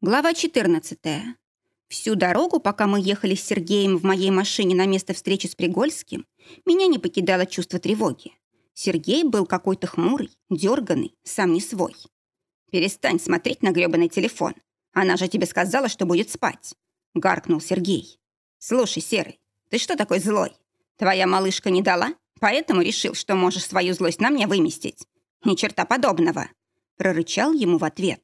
Глава 14. Всю дорогу, пока мы ехали с Сергеем в моей машине на место встречи с Пригольским, меня не покидало чувство тревоги. Сергей был какой-то хмурый, дерганный, сам не свой. «Перестань смотреть на грёбаный телефон. Она же тебе сказала, что будет спать», — гаркнул Сергей. «Слушай, Серый, ты что такой злой? Твоя малышка не дала, поэтому решил, что можешь свою злость на мне выместить. Ни черта подобного», — прорычал ему в ответ.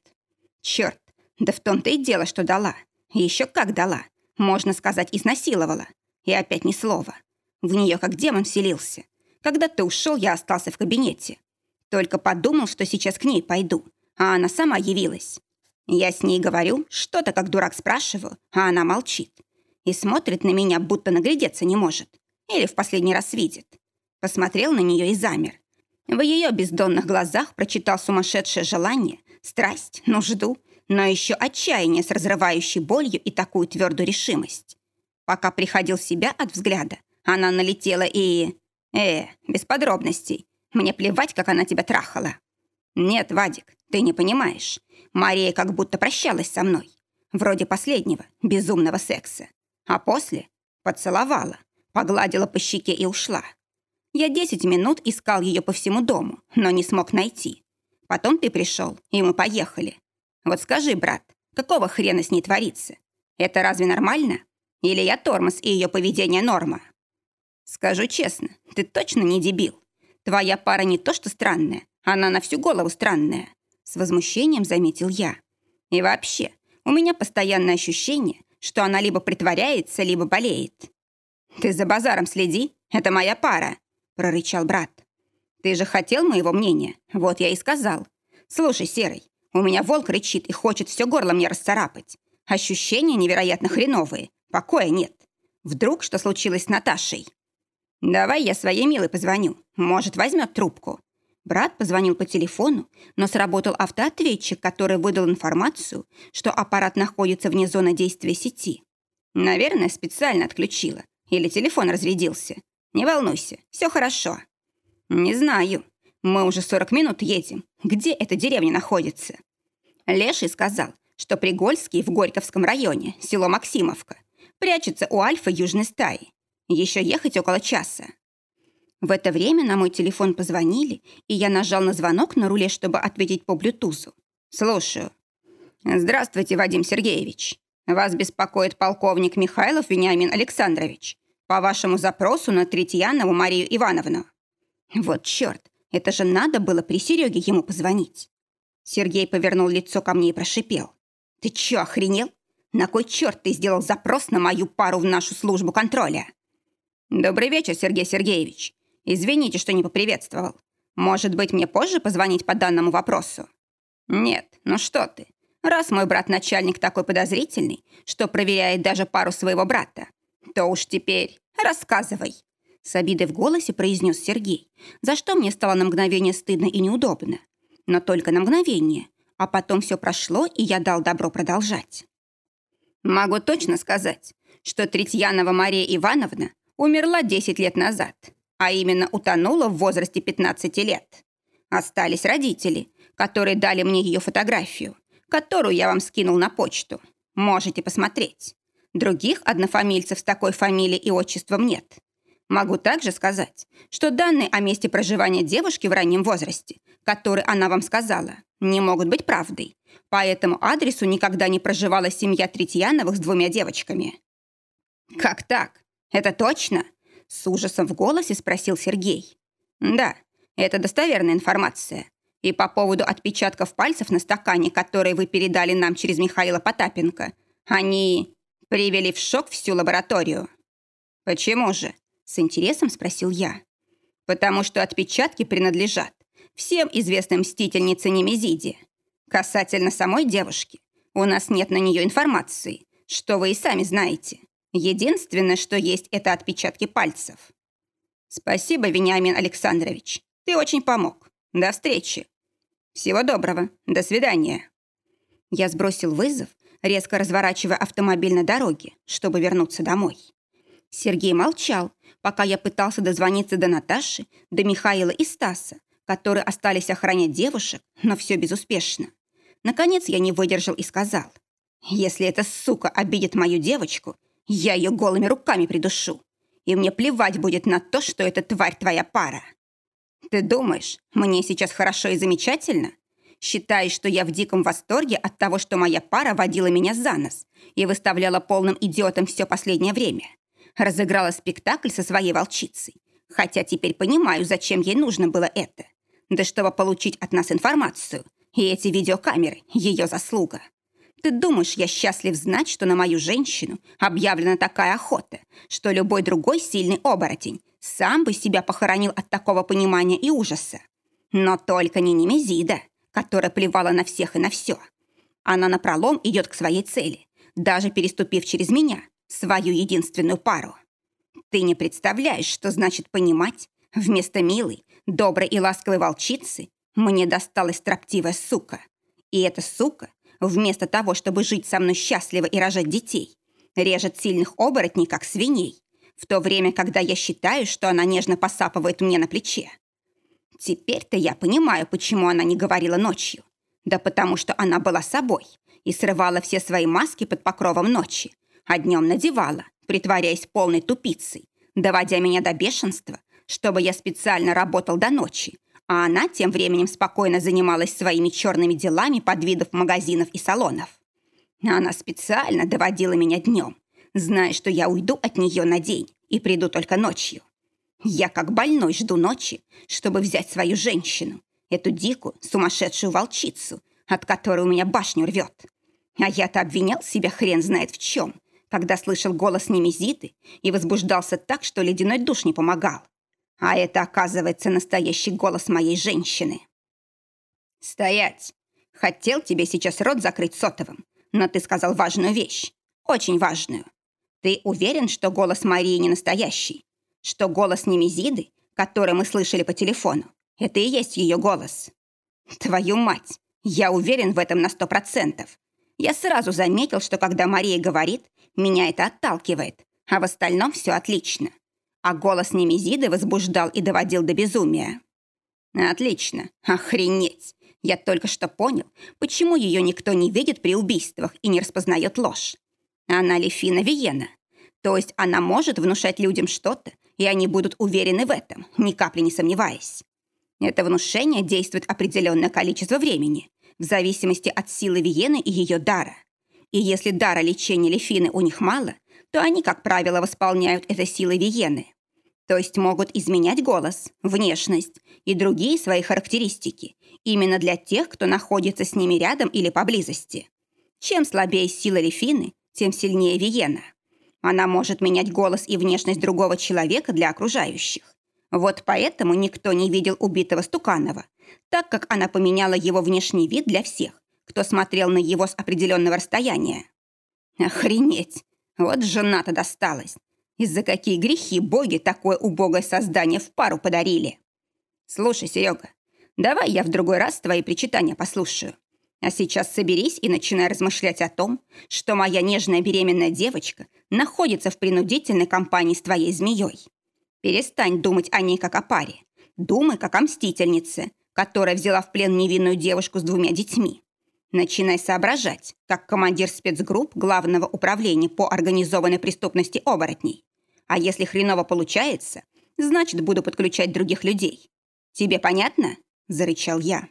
«Черт, да в том-то и дело, что дала. Еще как дала. Можно сказать, изнасиловала. И опять ни слова. В нее как демон вселился. Когда ты ушел, я остался в кабинете. Только подумал, что сейчас к ней пойду. А она сама явилась. Я с ней говорю, что-то как дурак спрашиваю, а она молчит. И смотрит на меня, будто наглядеться не может. Или в последний раз видит. Посмотрел на нее и замер. В ее бездонных глазах прочитал сумасшедшее желание, страсть, нужду но еще отчаяние с разрывающей болью и такую твердую решимость. Пока приходил себя от взгляда, она налетела и... Э, без подробностей. Мне плевать, как она тебя трахала. Нет, Вадик, ты не понимаешь. Мария как будто прощалась со мной. Вроде последнего, безумного секса. А после поцеловала, погладила по щеке и ушла. Я десять минут искал ее по всему дому, но не смог найти. Потом ты пришел, и мы поехали. Вот скажи, брат, какого хрена с ней творится? Это разве нормально? Или я тормоз и ее поведение норма? Скажу честно, ты точно не дебил. Твоя пара не то что странная, она на всю голову странная. С возмущением заметил я. И вообще, у меня постоянное ощущение, что она либо притворяется, либо болеет. «Ты за базаром следи, это моя пара», — прорычал брат. «Ты же хотел моего мнения, вот я и сказал. Слушай, Серый, у меня волк рычит и хочет все горло мне расцарапать. Ощущения невероятно хреновые. Покоя нет. Вдруг что случилось с Наташей? Давай я своей милой позвоню. Может, возьмет трубку. Брат позвонил по телефону, но сработал автоответчик, который выдал информацию, что аппарат находится вне зоны действия сети. Наверное, специально отключила. Или телефон разрядился. Не волнуйся, все хорошо. Не знаю. Мы уже 40 минут едем. Где эта деревня находится? Леший сказал, что Пригольский в Горьковском районе, село Максимовка, прячется у Альфа южной стаи. Еще ехать около часа. В это время на мой телефон позвонили, и я нажал на звонок на руле, чтобы ответить по блютузу. «Слушаю». «Здравствуйте, Вадим Сергеевич. Вас беспокоит полковник Михайлов Вениамин Александрович по вашему запросу на Третьянову Марию Ивановну». «Вот черт, это же надо было при Сереге ему позвонить. Сергей повернул лицо ко мне и прошипел. «Ты чё, охренел? На кой черт ты сделал запрос на мою пару в нашу службу контроля?» «Добрый вечер, Сергей Сергеевич. Извините, что не поприветствовал. Может быть, мне позже позвонить по данному вопросу?» «Нет, ну что ты. Раз мой брат-начальник такой подозрительный, что проверяет даже пару своего брата, то уж теперь рассказывай». С обидой в голосе произнес Сергей, за что мне стало на мгновение стыдно и неудобно но только на мгновение, а потом все прошло, и я дал добро продолжать. Могу точно сказать, что Третьянова Мария Ивановна умерла 10 лет назад, а именно утонула в возрасте 15 лет. Остались родители, которые дали мне ее фотографию, которую я вам скинул на почту. Можете посмотреть. Других однофамильцев с такой фамилией и отчеством нет. Могу также сказать, что данные о месте проживания девушки в раннем возрасте, которые она вам сказала, не могут быть правдой. По этому адресу никогда не проживала семья Третьяновых с двумя девочками. «Как так? Это точно?» С ужасом в голосе спросил Сергей. «Да, это достоверная информация. И по поводу отпечатков пальцев на стакане, которые вы передали нам через Михаила Потапенко, они привели в шок всю лабораторию». «Почему же?» С интересом спросил я. «Потому что отпечатки принадлежат всем известной мстительнице Немезиде. Касательно самой девушки, у нас нет на нее информации, что вы и сами знаете. Единственное, что есть, это отпечатки пальцев». «Спасибо, Вениамин Александрович. Ты очень помог. До встречи». «Всего доброго. До свидания». Я сбросил вызов, резко разворачивая автомобиль на дороге, чтобы вернуться домой. Сергей молчал, пока я пытался дозвониться до Наташи, до Михаила и Стаса, которые остались охранять девушек, но все безуспешно. Наконец я не выдержал и сказал. Если эта сука обидит мою девочку, я ее голыми руками придушу. И мне плевать будет на то, что эта тварь твоя пара. Ты думаешь, мне сейчас хорошо и замечательно? Считаешь, что я в диком восторге от того, что моя пара водила меня за нос и выставляла полным идиотом все последнее время? Разыграла спектакль со своей волчицей. Хотя теперь понимаю, зачем ей нужно было это. Да чтобы получить от нас информацию. И эти видеокамеры – ее заслуга. Ты думаешь, я счастлив знать, что на мою женщину объявлена такая охота, что любой другой сильный оборотень сам бы себя похоронил от такого понимания и ужаса? Но только не Немезида, которая плевала на всех и на все. Она напролом идет к своей цели, даже переступив через меня, свою единственную пару. Ты не представляешь, что значит понимать, вместо милой, доброй и ласковой волчицы мне досталась строптивая сука. И эта сука вместо того, чтобы жить со мной счастливо и рожать детей, режет сильных оборотней, как свиней, в то время, когда я считаю, что она нежно посапывает мне на плече. Теперь-то я понимаю, почему она не говорила ночью. Да потому что она была собой и срывала все свои маски под покровом ночи, а днем надевала, притворяясь полной тупицей, доводя меня до бешенства, чтобы я специально работал до ночи, а она тем временем спокойно занималась своими черными делами под видов магазинов и салонов. Она специально доводила меня днем, зная, что я уйду от нее на день и приду только ночью. Я как больной жду ночи, чтобы взять свою женщину, эту дикую, сумасшедшую волчицу, от которой у меня башню рвет. А я-то обвинял себя хрен знает в чем, когда слышал голос Немезиты и возбуждался так, что ледяной душ не помогал. А это, оказывается, настоящий голос моей женщины. «Стоять! Хотел тебе сейчас рот закрыть сотовым, но ты сказал важную вещь. Очень важную. Ты уверен, что голос Марии не настоящий? Что голос Немезиды, который мы слышали по телефону, это и есть ее голос? Твою мать! Я уверен в этом на сто процентов. Я сразу заметил, что когда Мария говорит, меня это отталкивает, а в остальном все отлично а голос Немезиды возбуждал и доводил до безумия. «Отлично! Охренеть! Я только что понял, почему ее никто не видит при убийствах и не распознает ложь. Она Лефина Виена. То есть она может внушать людям что-то, и они будут уверены в этом, ни капли не сомневаясь. Это внушение действует определенное количество времени, в зависимости от силы Виены и ее дара. И если дара лечения Лефины у них мало, то они, как правило, восполняют это силой Виены. То есть могут изменять голос, внешность и другие свои характеристики именно для тех, кто находится с ними рядом или поблизости. Чем слабее сила Лефины, тем сильнее Виена. Она может менять голос и внешность другого человека для окружающих. Вот поэтому никто не видел убитого Стуканова, так как она поменяла его внешний вид для всех, кто смотрел на его с определенного расстояния. Охренеть! Вот жена-то досталась. И за какие грехи боги такое убогое создание в пару подарили? Слушай, Серега, давай я в другой раз твои причитания послушаю. А сейчас соберись и начинай размышлять о том, что моя нежная беременная девочка находится в принудительной компании с твоей змеей. Перестань думать о ней как о паре. Думай как о мстительнице, которая взяла в плен невинную девушку с двумя детьми. Начинай соображать, как командир спецгрупп Главного управления по организованной преступности оборотней. А если хреново получается, значит, буду подключать других людей. Тебе понятно?» – зарычал я.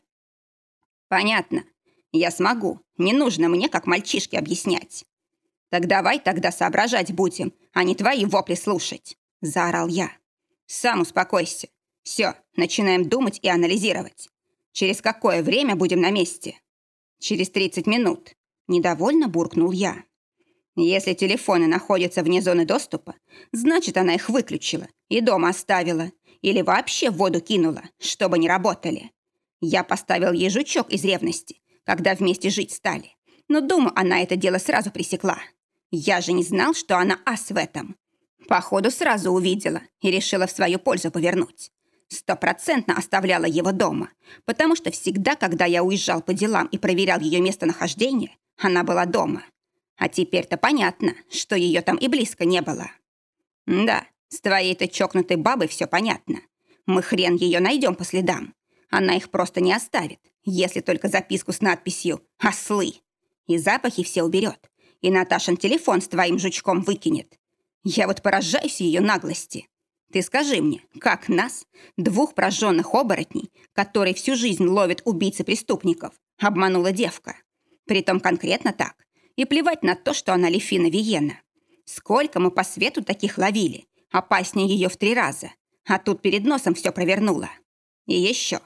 «Понятно. Я смогу. Не нужно мне, как мальчишке, объяснять». «Так давай тогда соображать будем, а не твои вопли слушать», – заорал я. «Сам успокойся. Все, начинаем думать и анализировать. Через какое время будем на месте?» Через 30 минут. Недовольно буркнул я. Если телефоны находятся вне зоны доступа, значит, она их выключила и дома оставила. Или вообще в воду кинула, чтобы не работали. Я поставил ей жучок из ревности, когда вместе жить стали. Но, думаю, она это дело сразу пресекла. Я же не знал, что она ас в этом. Походу, сразу увидела и решила в свою пользу повернуть стопроцентно оставляла его дома, потому что всегда, когда я уезжал по делам и проверял ее местонахождение, она была дома. А теперь-то понятно, что ее там и близко не было. Да, с твоей-то чокнутой бабой все понятно. Мы хрен ее найдем по следам. Она их просто не оставит, если только записку с надписью «Ослы». и запахи все уберет, и Наташин телефон с твоим жучком выкинет. Я вот поражаюсь ее наглости. Ты скажи мне, как нас, двух прожженных оборотней, которые всю жизнь ловят убийцы преступников, обманула девка? Притом конкретно так. И плевать на то, что она Лефина Виена. Сколько мы по свету таких ловили, опаснее ее в три раза. А тут перед носом все провернула. И еще.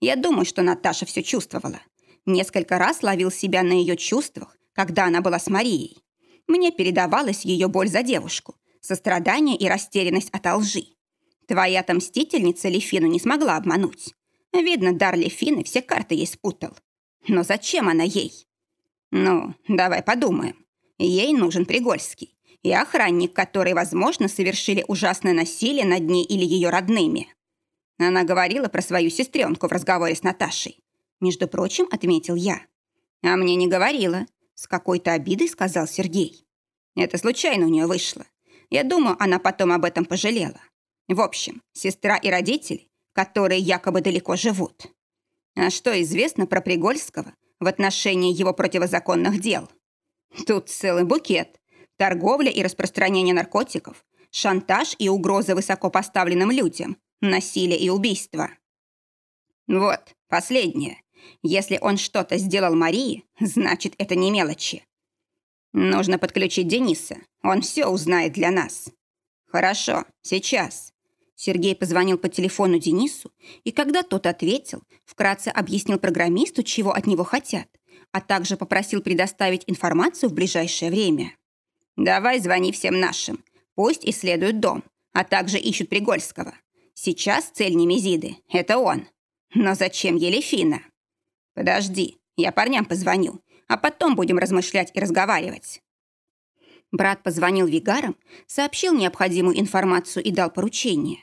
Я думаю, что Наташа все чувствовала. Несколько раз ловил себя на ее чувствах, когда она была с Марией. Мне передавалась ее боль за девушку, сострадание и растерянность от лжи. Твоя-то мстительница Лефину не смогла обмануть. Видно, дар Лефины все карты ей спутал. Но зачем она ей? Ну, давай подумаем. Ей нужен Пригольский и охранник, которые, возможно, совершили ужасное насилие над ней или ее родными. Она говорила про свою сестренку в разговоре с Наташей. Между прочим, отметил я. А мне не говорила. С какой-то обидой сказал Сергей. Это случайно у нее вышло. Я думаю, она потом об этом пожалела. В общем, сестра и родители, которые якобы далеко живут. А что известно про Пригольского в отношении его противозаконных дел? Тут целый букет. Торговля и распространение наркотиков, шантаж и угрозы высокопоставленным людям, насилие и убийство. Вот, последнее. Если он что-то сделал Марии, значит, это не мелочи. Нужно подключить Дениса. Он все узнает для нас. Хорошо, сейчас. Сергей позвонил по телефону Денису, и когда тот ответил, вкратце объяснил программисту, чего от него хотят, а также попросил предоставить информацию в ближайшее время. «Давай звони всем нашим. Пусть исследуют дом, а также ищут Пригольского. Сейчас цель Немезиды — это он. Но зачем Елефина?» «Подожди, я парням позвоню, а потом будем размышлять и разговаривать». Брат позвонил Вигарам, сообщил необходимую информацию и дал поручение.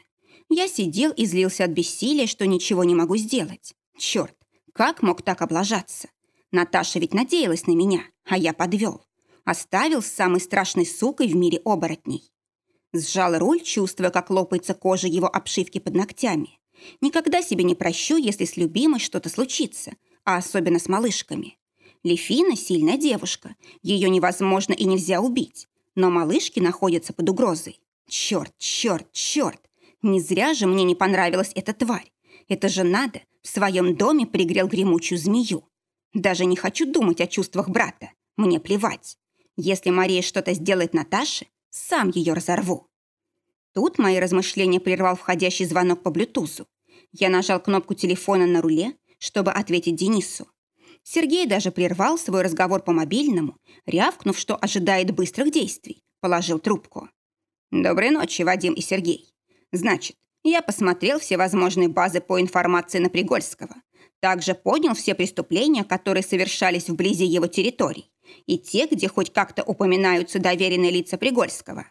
Я сидел и злился от бессилия, что ничего не могу сделать. Черт, как мог так облажаться? Наташа ведь надеялась на меня, а я подвел. Оставил с самой страшной сукой в мире оборотней. Сжал руль, чувствуя, как лопается кожа его обшивки под ногтями. Никогда себе не прощу, если с любимой что-то случится, а особенно с малышками. Лефина – сильная девушка. Ее невозможно и нельзя убить. Но малышки находятся под угрозой. Черт, черт, черт. Не зря же мне не понравилась эта тварь. Это же надо, в своем доме пригрел гремучую змею. Даже не хочу думать о чувствах брата. Мне плевать. Если Мария что-то сделает Наташе, сам ее разорву. Тут мои размышления прервал входящий звонок по блютузу. Я нажал кнопку телефона на руле, чтобы ответить Денису. Сергей даже прервал свой разговор по мобильному, рявкнув, что ожидает быстрых действий, положил трубку. «Доброй ночи, Вадим и Сергей. Значит, я посмотрел все возможные базы по информации на Пригольского. Также понял все преступления, которые совершались вблизи его территорий, и те, где хоть как-то упоминаются доверенные лица Пригольского.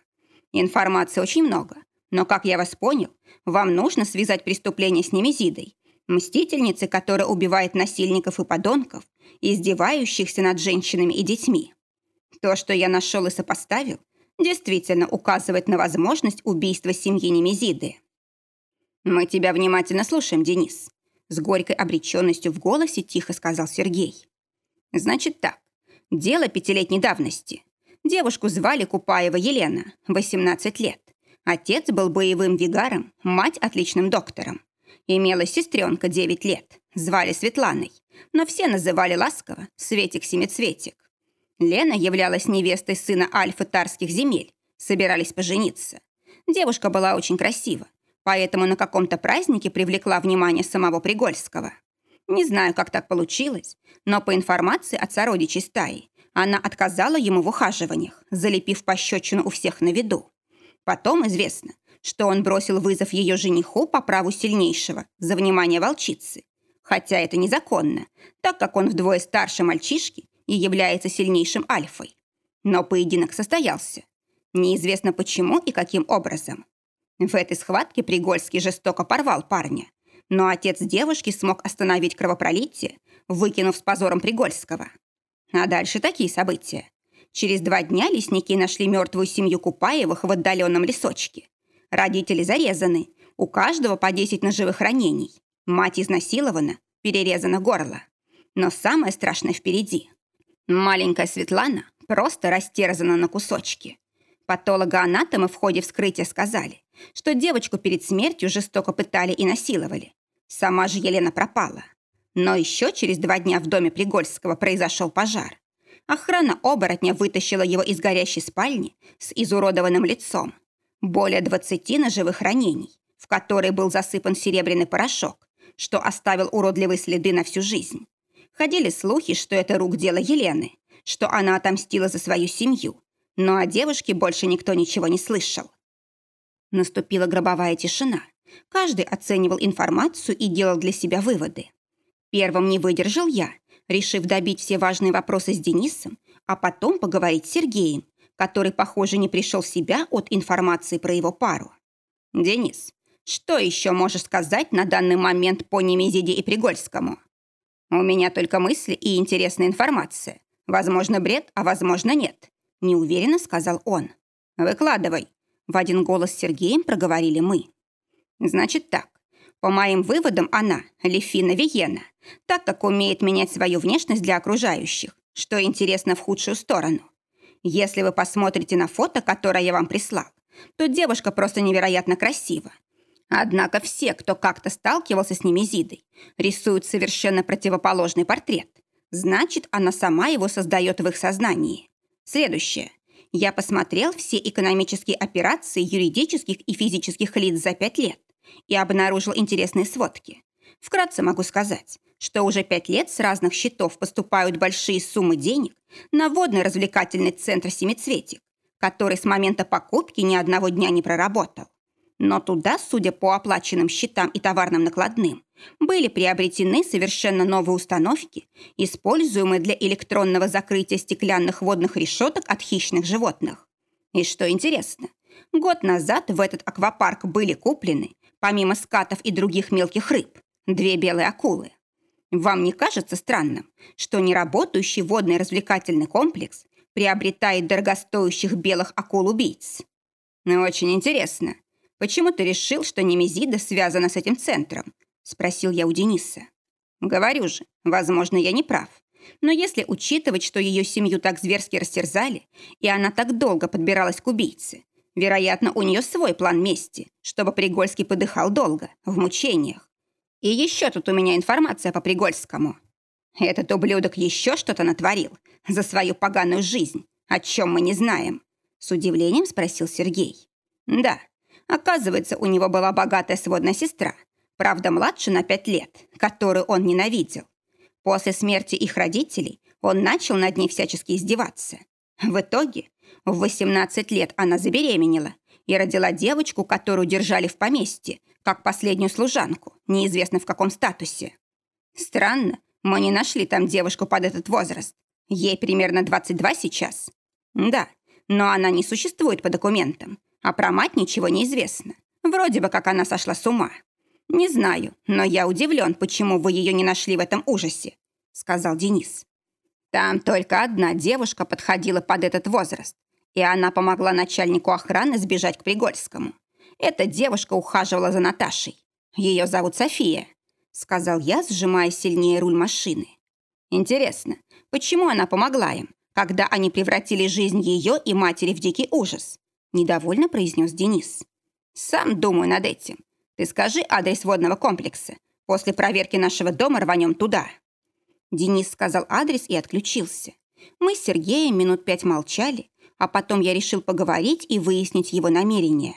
Информации очень много, но, как я вас понял, вам нужно связать преступление с Немезидой, мстительницей, которая убивает насильников и подонков, издевающихся над женщинами и детьми. То, что я нашел и сопоставил, действительно указывает на возможность убийства семьи Немезиды. «Мы тебя внимательно слушаем, Денис», — с горькой обреченностью в голосе тихо сказал Сергей. «Значит так. Дело пятилетней давности. Девушку звали Купаева Елена, 18 лет. Отец был боевым вигаром, мать отличным доктором. Имела сестренка 9 лет, звали Светланой, но все называли ласково Светик-семицветик. Лена являлась невестой сына Альфы Тарских земель. Собирались пожениться. Девушка была очень красива, поэтому на каком-то празднике привлекла внимание самого Пригольского. Не знаю, как так получилось, но по информации от сородичей стаи, она отказала ему в ухаживаниях, залепив пощечину у всех на виду. Потом известно, что он бросил вызов ее жениху по праву сильнейшего за внимание волчицы. Хотя это незаконно, так как он вдвое старше мальчишки и является сильнейшим альфой. Но поединок состоялся. Неизвестно почему и каким образом. В этой схватке Пригольский жестоко порвал парня. Но отец девушки смог остановить кровопролитие, выкинув с позором Пригольского. А дальше такие события. Через два дня лесники нашли мертвую семью Купаевых в отдаленном лесочке. Родители зарезаны, у каждого по 10 ножевых ранений. Мать изнасилована, перерезано горло. Но самое страшное впереди. Маленькая Светлана просто растерзана на кусочки. Патологоанатомы в ходе вскрытия сказали, что девочку перед смертью жестоко пытали и насиловали. Сама же Елена пропала. Но еще через два дня в доме Пригольского произошел пожар. Охрана оборотня вытащила его из горящей спальни с изуродованным лицом. Более 20 ножевых ранений, в которые был засыпан серебряный порошок, что оставил уродливые следы на всю жизнь. Ходили слухи, что это рук дело Елены, что она отомстила за свою семью, но о девушке больше никто ничего не слышал. Наступила гробовая тишина. Каждый оценивал информацию и делал для себя выводы. Первым не выдержал я, решив добить все важные вопросы с Денисом, а потом поговорить с Сергеем, который, похоже, не пришел в себя от информации про его пару. «Денис, что еще можешь сказать на данный момент по Немезиде и Пригольскому?» «У меня только мысли и интересная информация. Возможно, бред, а возможно, нет», – неуверенно сказал он. «Выкладывай», – в один голос с Сергеем проговорили мы. «Значит так. По моим выводам, она – Лефина Виена, так как умеет менять свою внешность для окружающих, что интересно в худшую сторону. Если вы посмотрите на фото, которое я вам прислал, то девушка просто невероятно красива. Однако все, кто как-то сталкивался с Немезидой, рисуют совершенно противоположный портрет. Значит, она сама его создает в их сознании. Следующее. Я посмотрел все экономические операции юридических и физических лиц за пять лет и обнаружил интересные сводки. Вкратце могу сказать, что уже пять лет с разных счетов поступают большие суммы денег на водный развлекательный центр «Семицветик», который с момента покупки ни одного дня не проработал. Но туда, судя по оплаченным счетам и товарным накладным, были приобретены совершенно новые установки, используемые для электронного закрытия стеклянных водных решеток от хищных животных. И что интересно, год назад в этот аквапарк были куплены, помимо скатов и других мелких рыб, две белые акулы. Вам не кажется странным, что неработающий водный развлекательный комплекс приобретает дорогостоящих белых акул-убийц? Очень интересно, «Почему ты решил, что Немезида связана с этим центром?» – спросил я у Дениса. «Говорю же, возможно, я не прав. Но если учитывать, что ее семью так зверски растерзали, и она так долго подбиралась к убийце, вероятно, у нее свой план мести, чтобы Пригольский подыхал долго, в мучениях. И еще тут у меня информация по Пригольскому. Этот ублюдок еще что-то натворил за свою поганую жизнь, о чем мы не знаем?» С удивлением спросил Сергей. «Да, Оказывается, у него была богатая сводная сестра, правда, младше на пять лет, которую он ненавидел. После смерти их родителей он начал над ней всячески издеваться. В итоге в 18 лет она забеременела и родила девочку, которую держали в поместье, как последнюю служанку, неизвестно в каком статусе. Странно, мы не нашли там девушку под этот возраст. Ей примерно 22 сейчас. Да, но она не существует по документам, а про мать ничего не известно. Вроде бы как она сошла с ума. Не знаю, но я удивлен, почему вы ее не нашли в этом ужасе», — сказал Денис. «Там только одна девушка подходила под этот возраст, и она помогла начальнику охраны сбежать к Пригольскому. Эта девушка ухаживала за Наташей. Ее зовут София», — сказал я, сжимая сильнее руль машины. «Интересно, почему она помогла им, когда они превратили жизнь ее и матери в дикий ужас? Недовольно произнес Денис. «Сам думаю над этим. Ты скажи адрес водного комплекса. После проверки нашего дома рванем туда». Денис сказал адрес и отключился. Мы с Сергеем минут пять молчали, а потом я решил поговорить и выяснить его намерения.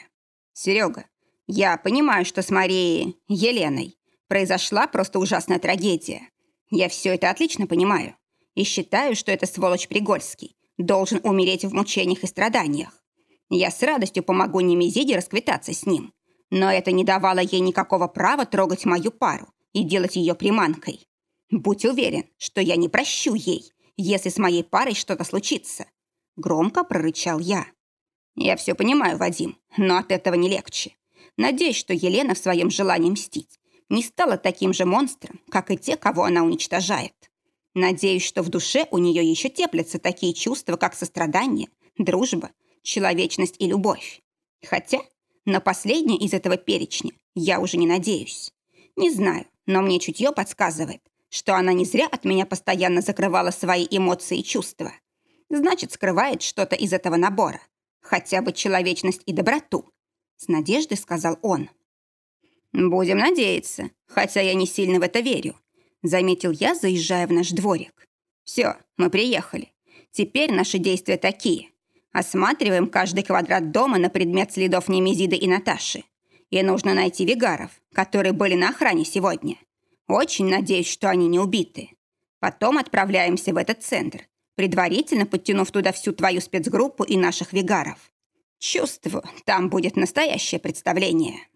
«Серега, я понимаю, что с Марией Еленой произошла просто ужасная трагедия. Я все это отлично понимаю и считаю, что это сволочь Пригольский должен умереть в мучениях и страданиях. Я с радостью помогу Немезиде расквитаться с ним. Но это не давало ей никакого права трогать мою пару и делать ее приманкой. Будь уверен, что я не прощу ей, если с моей парой что-то случится. Громко прорычал я. Я все понимаю, Вадим, но от этого не легче. Надеюсь, что Елена в своем желании мстить не стала таким же монстром, как и те, кого она уничтожает. Надеюсь, что в душе у нее еще теплятся такие чувства, как сострадание, дружба человечность и любовь. Хотя на последнее из этого перечня я уже не надеюсь. Не знаю, но мне чутье подсказывает, что она не зря от меня постоянно закрывала свои эмоции и чувства. Значит, скрывает что-то из этого набора. Хотя бы человечность и доброту. С надеждой сказал он. «Будем надеяться, хотя я не сильно в это верю», заметил я, заезжая в наш дворик. «Все, мы приехали. Теперь наши действия такие. Осматриваем каждый квадрат дома на предмет следов Немезиды и Наташи. И нужно найти вигаров, которые были на охране сегодня. Очень надеюсь, что они не убиты. Потом отправляемся в этот центр, предварительно подтянув туда всю твою спецгруппу и наших вигаров. Чувствую, там будет настоящее представление.